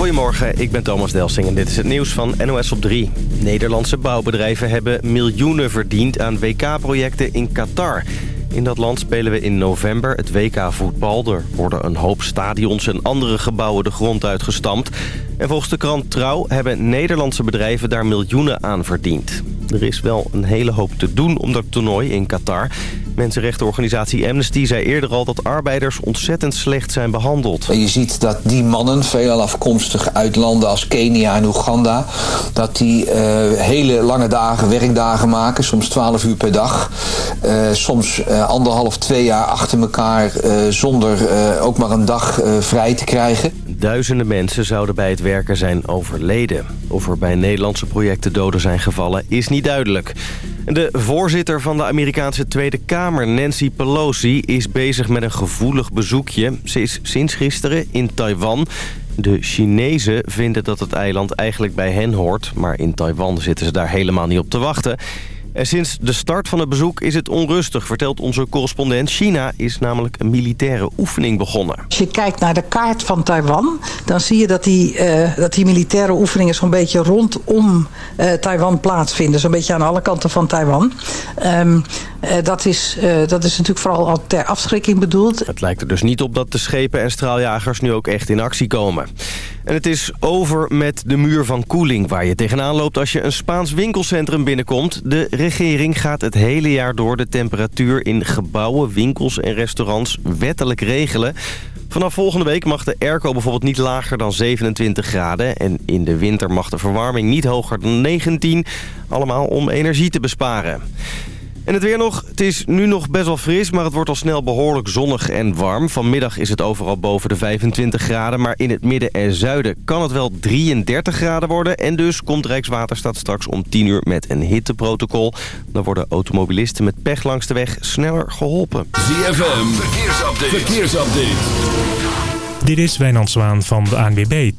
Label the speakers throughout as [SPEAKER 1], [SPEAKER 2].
[SPEAKER 1] Goedemorgen, ik ben Thomas Delsing en dit is het nieuws van NOS op 3. Nederlandse bouwbedrijven hebben miljoenen verdiend aan WK-projecten in Qatar. In dat land spelen we in november het WK-voetbal. Er worden een hoop stadions en andere gebouwen de grond uitgestampt. En volgens de krant Trouw hebben Nederlandse bedrijven daar miljoenen aan verdiend. Er is wel een hele hoop te doen om dat toernooi in Qatar. Mensenrechtenorganisatie Amnesty zei eerder al dat arbeiders ontzettend slecht zijn behandeld.
[SPEAKER 2] Je ziet dat die mannen, veelal afkomstig uit landen als Kenia en Oeganda... dat die uh, hele lange dagen, werkdagen maken, soms 12 uur per dag. Uh, soms uh, anderhalf, twee jaar achter elkaar zonder ook maar een dag vrij te krijgen.
[SPEAKER 1] Duizenden mensen zouden bij het werken zijn overleden. Of er bij Nederlandse projecten doden zijn gevallen is niet duidelijk. De voorzitter van de Amerikaanse Tweede Kamer, Nancy Pelosi, is bezig met een gevoelig bezoekje. Ze is sinds gisteren in Taiwan. De Chinezen vinden dat het eiland eigenlijk bij hen hoort... maar in Taiwan zitten ze daar helemaal niet op te wachten. En sinds de start van het bezoek is het onrustig, vertelt onze correspondent. China is namelijk een militaire oefening begonnen.
[SPEAKER 3] Als je kijkt naar de kaart van Taiwan, dan zie je dat die, uh, dat die militaire oefeningen zo'n beetje rondom uh, Taiwan plaatsvinden. Zo'n beetje aan alle kanten van Taiwan. Um, uh, dat, is, dat is natuurlijk vooral al ter afschrikking bedoeld.
[SPEAKER 1] Het lijkt er dus niet op dat de schepen en straaljagers nu ook echt in actie komen. En het is over met de muur van koeling waar je tegenaan loopt als je een Spaans winkelcentrum binnenkomt. De regering gaat het hele jaar door de temperatuur in gebouwen, winkels en restaurants wettelijk regelen. Vanaf volgende week mag de airco bijvoorbeeld niet lager dan 27 graden. En in de winter mag de verwarming niet hoger dan 19. Allemaal om energie te besparen. En het weer nog. Het is nu nog best wel fris, maar het wordt al snel behoorlijk zonnig en warm. Vanmiddag is het overal boven de 25 graden, maar in het midden en zuiden kan het wel 33 graden worden. En dus komt Rijkswaterstaat straks om 10 uur met een hitteprotocol. Dan worden automobilisten met pech langs de weg sneller geholpen.
[SPEAKER 4] ZFM, verkeersupdate. verkeersupdate.
[SPEAKER 5] Dit is Wijnand Zwaan van de ANWB.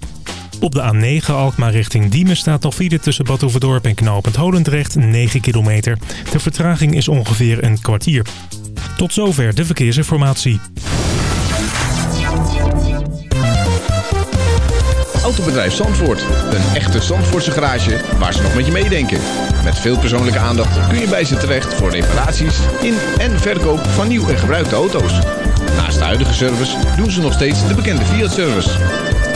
[SPEAKER 5] Op de A9 Alkmaar richting Diemen staat nog file tussen Bad en Knopend Holendrecht 9 kilometer. De vertraging is ongeveer een kwartier. Tot zover de verkeersinformatie.
[SPEAKER 6] Autobedrijf Zandvoort. Een echte Zandvoortse garage waar ze nog met je meedenken. Met veel persoonlijke aandacht kun je bij ze terecht voor reparaties in en verkoop van nieuw en gebruikte auto's. Naast de huidige service doen ze nog steeds de bekende Fiat-service.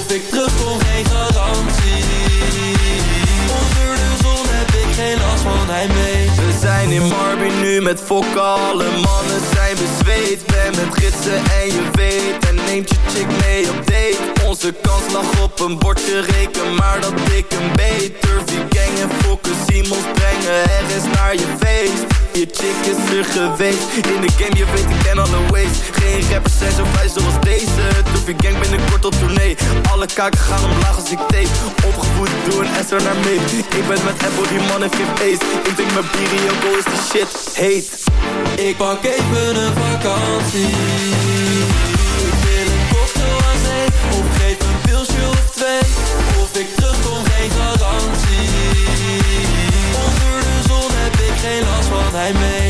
[SPEAKER 7] Of ik geen garantie. Onder de zon heb ik geen last van hij mee.
[SPEAKER 8] We zijn in Marby nu met fokken, mannen zijn bezweet Ben met gidsen en je weet En neemt je chick mee op date Onze kans lag op een bordje reken Maar dat ik een beter gang en fokken Simons brengen. Er is naar je feest. Je chick is er geweest. In de game je weet ik ken alle ways. Geen rappers zijn zo vrij zoals deze. Toefie gang binnenkort op tournee. Alle kaken gaan omlaag als ik tape. Opgevoed door een S naar mee. Ik ben met Apple die man heeft geen face Ik drink mijn bier en is die shit. Heet.
[SPEAKER 7] Ik pak even een vakantie. Geef een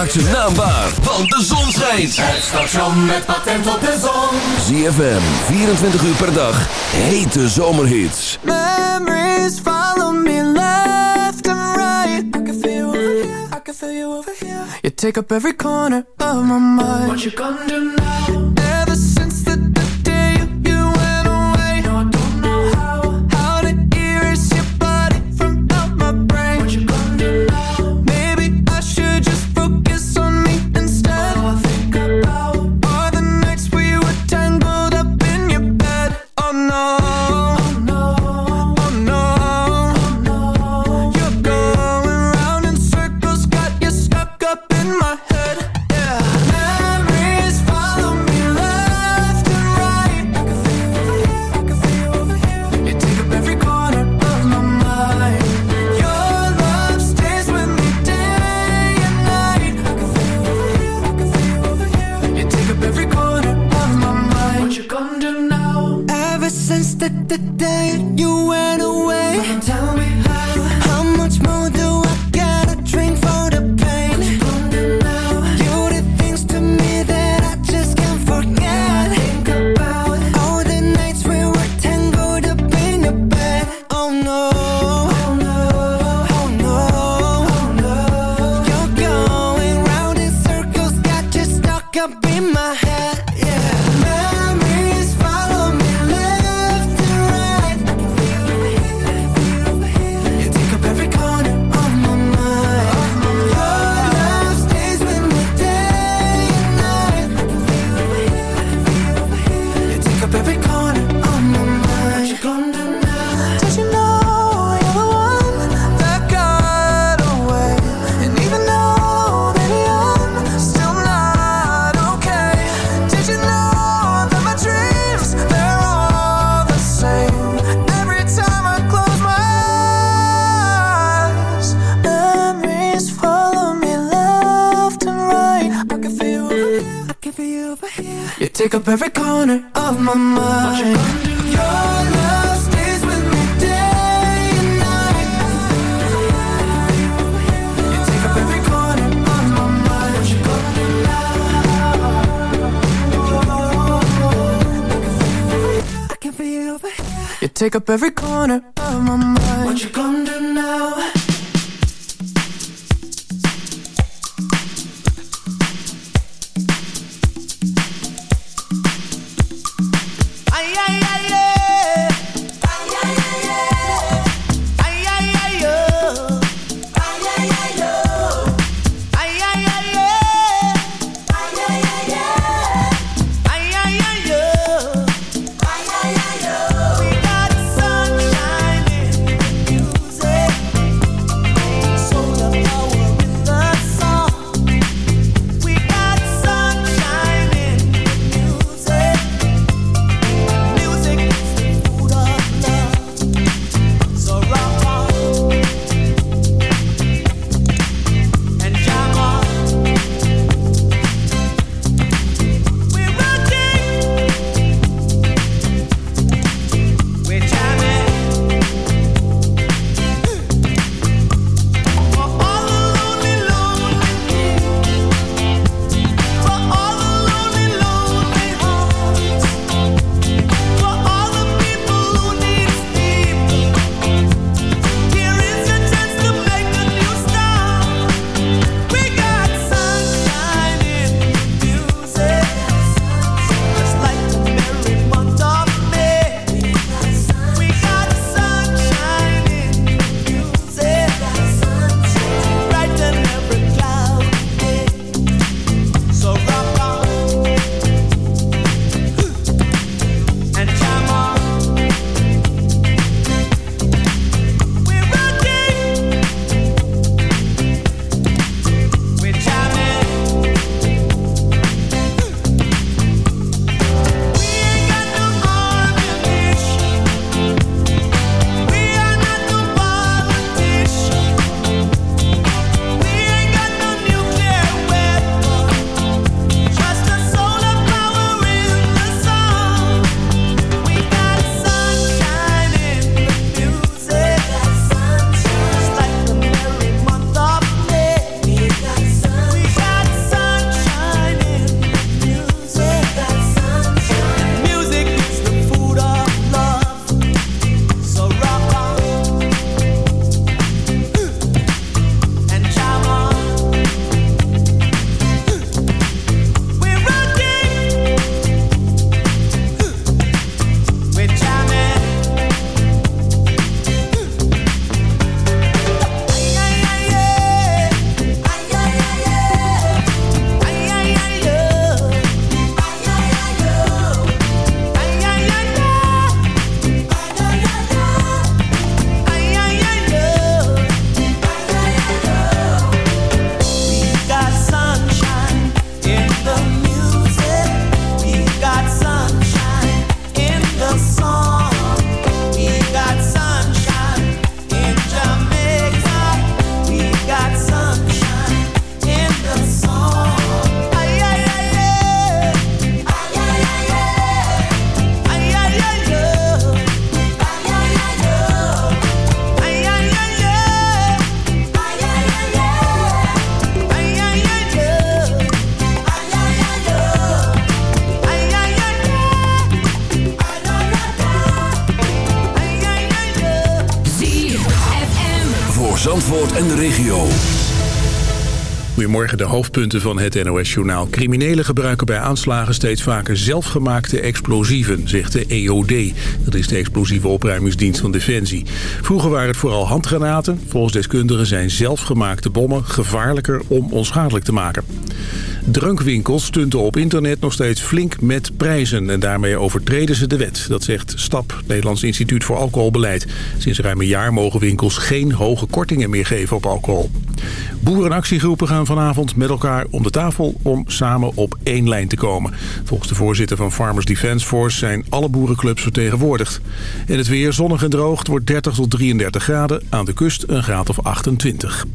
[SPEAKER 9] Maak zijn naam waar, want de zon schijnt.
[SPEAKER 4] Het station met patent op de zon.
[SPEAKER 9] ZFM, 24 uur per dag. Hete zomerhits.
[SPEAKER 4] Memories follow me left and right. I can feel you over here. I can feel you over here. You take up every corner of my mind. What you gonna do now?
[SPEAKER 10] Take up every corner of my mind. Your love stays with me day and night. You take up every corner of my mind. I can feel you over here. You take up every corner
[SPEAKER 11] Goedemorgen, de hoofdpunten van het NOS-journaal. Criminelen gebruiken bij aanslagen steeds vaker zelfgemaakte explosieven, zegt de EOD. Dat is de explosieve opruimingsdienst van Defensie. Vroeger waren het vooral handgranaten. Volgens deskundigen zijn zelfgemaakte bommen gevaarlijker om onschadelijk te maken. Drunkwinkels stunten op internet nog steeds flink met prijzen... en daarmee overtreden ze de wet. Dat zegt STAP, Nederlands Instituut voor Alcoholbeleid. Sinds ruim een jaar mogen winkels geen hoge kortingen meer geven op alcohol. Boerenactiegroepen gaan vanavond met elkaar om de tafel om samen op één lijn te komen. Volgens de voorzitter van Farmers Defence Force zijn alle boerenclubs vertegenwoordigd. In het weer zonnig en droog. Wordt 30 tot 33 graden. Aan de kust een graad of 28.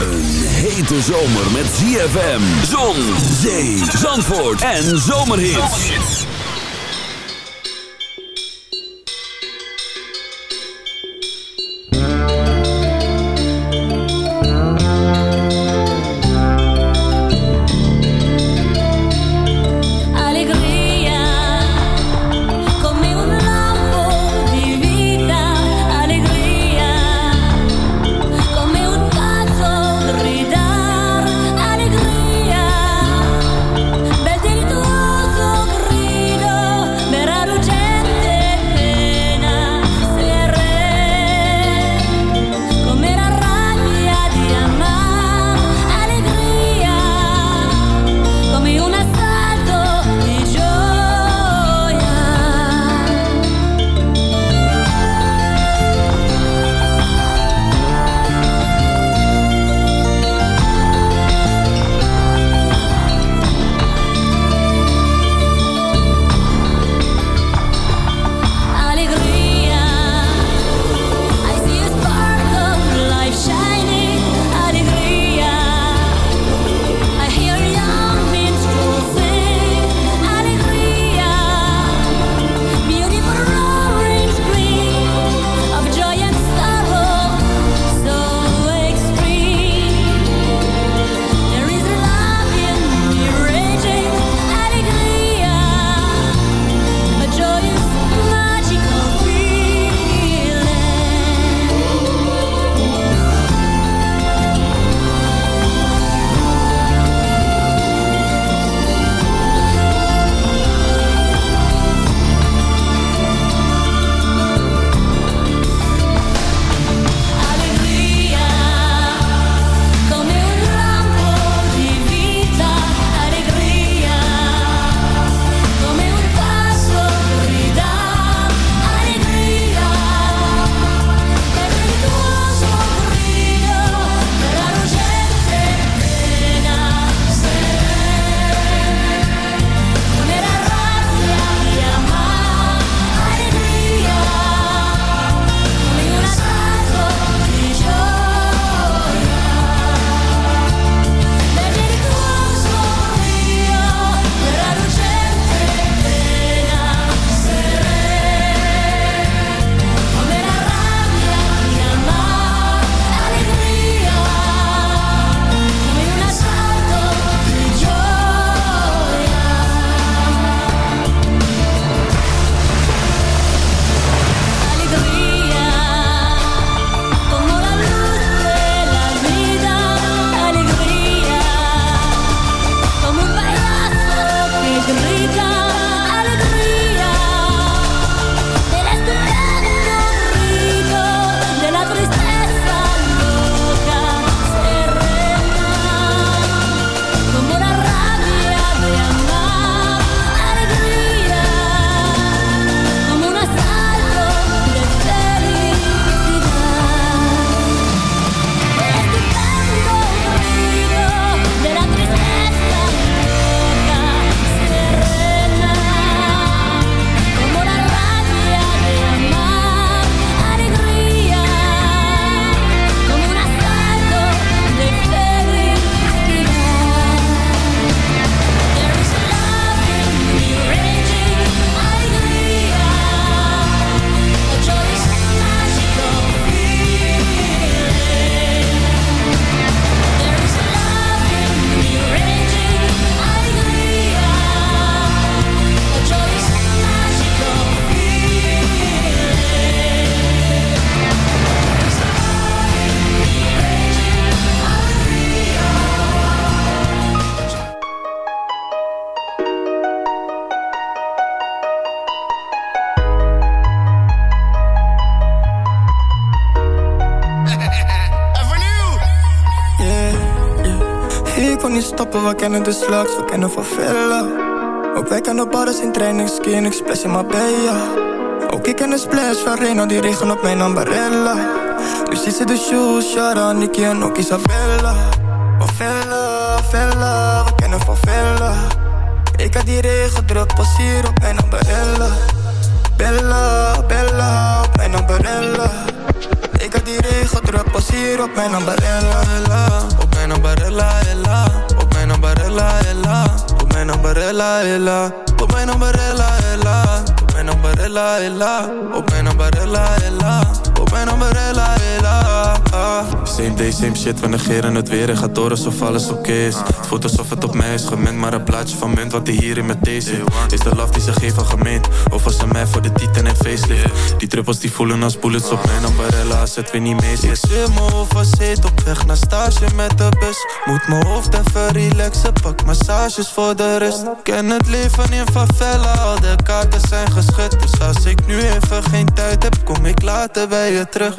[SPEAKER 4] Een hete zomer met ZFM, zon, zee, zandvoort en
[SPEAKER 12] zomerhit. kennen de slags, we kennen van villa. Ook wij kennen bars in training, skin, ik splash in Marbella. Ook ik ken de splash van Reno, die regen op mijn ambarella. Nu zit ze de shoes, Sharon Nicky en ook Isabella. Van villa, villa, we kennen van villa. Ik had die regen druk, passier op mijn ambarella. Bella, bella, op mijn ambarella. Ik had die regen druk, passier op mijn ambarella. Op mijn ambarella, ella
[SPEAKER 7] umbrella, ella. Toma en umbrella, ella. Toma en umbrella, ella. Toma en umbrella, ella. Toma en umbrella, ella. Same shit, we negeren het weer en gaat door alsof alles oké is. Het voelt alsof het op mij is gemend, maar een plaatje van munt wat hij hier in mijn thee zit. Is de love die ze geven gemeend, of was ze mij voor de titan en facelift? Die druppels die voelen als bullets op mijn umbrella als het weer niet mee zit. Ik zit overzeet op weg naar stage met de bus. Moet mijn hoofd even relaxen, pak massages voor de rust. Ken het leven in favela, al de kaarten zijn geschud. Dus als ik nu even geen tijd heb, kom ik later bij je terug.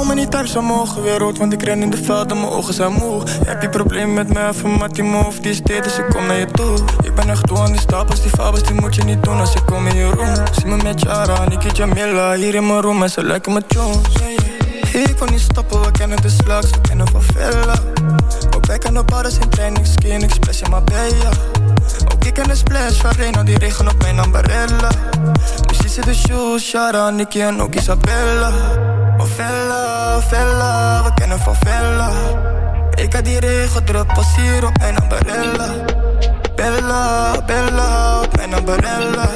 [SPEAKER 13] Hou me niet thuis, mogen weer rood, want ik ren in de velden, mijn ogen zijn moe. Heb je probleem met me, even Mattie move, die is dit, dus ik kom naar je toe. Ik ben echt toe aan die stapels, die fabels, die moet je niet doen als ik kom in je room. Zie me met Jara, Niki Jamila, hier in mijn room en ze lijken me Jones. Ik kon niet stoppen, we kennen de slags, we kennen van Vella. Ook wij kennen badders in training, skin, express in Marbella. Ook ik ken de splash van Reno, die regen op mijn ambarella. Zit de Shara, Nicky en ook Isabella. Oh Vella, we kennen van Vella. Ik had die regen druk, pas hier op mijn. Bella, Bella, op mijn ambarella.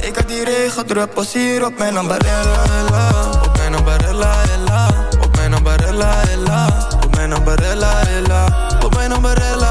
[SPEAKER 13] Ik had die regen druk, pas hier op mijn ambarella.
[SPEAKER 7] Op mijn ambarella, ella. Op mijn ambarella, ella. Op mijn ambarella, ella. Op mijn ambarella,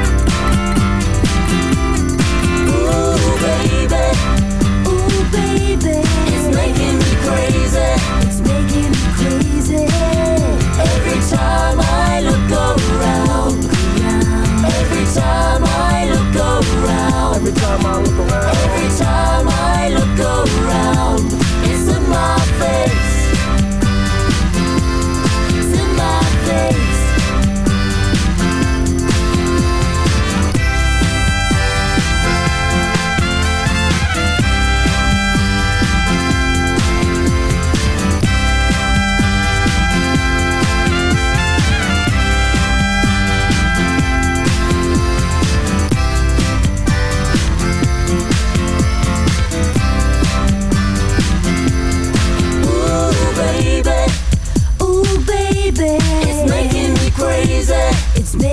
[SPEAKER 14] Time I look around. Every time I look around.
[SPEAKER 15] Every time I look around.
[SPEAKER 14] It's in my face. It's in my face.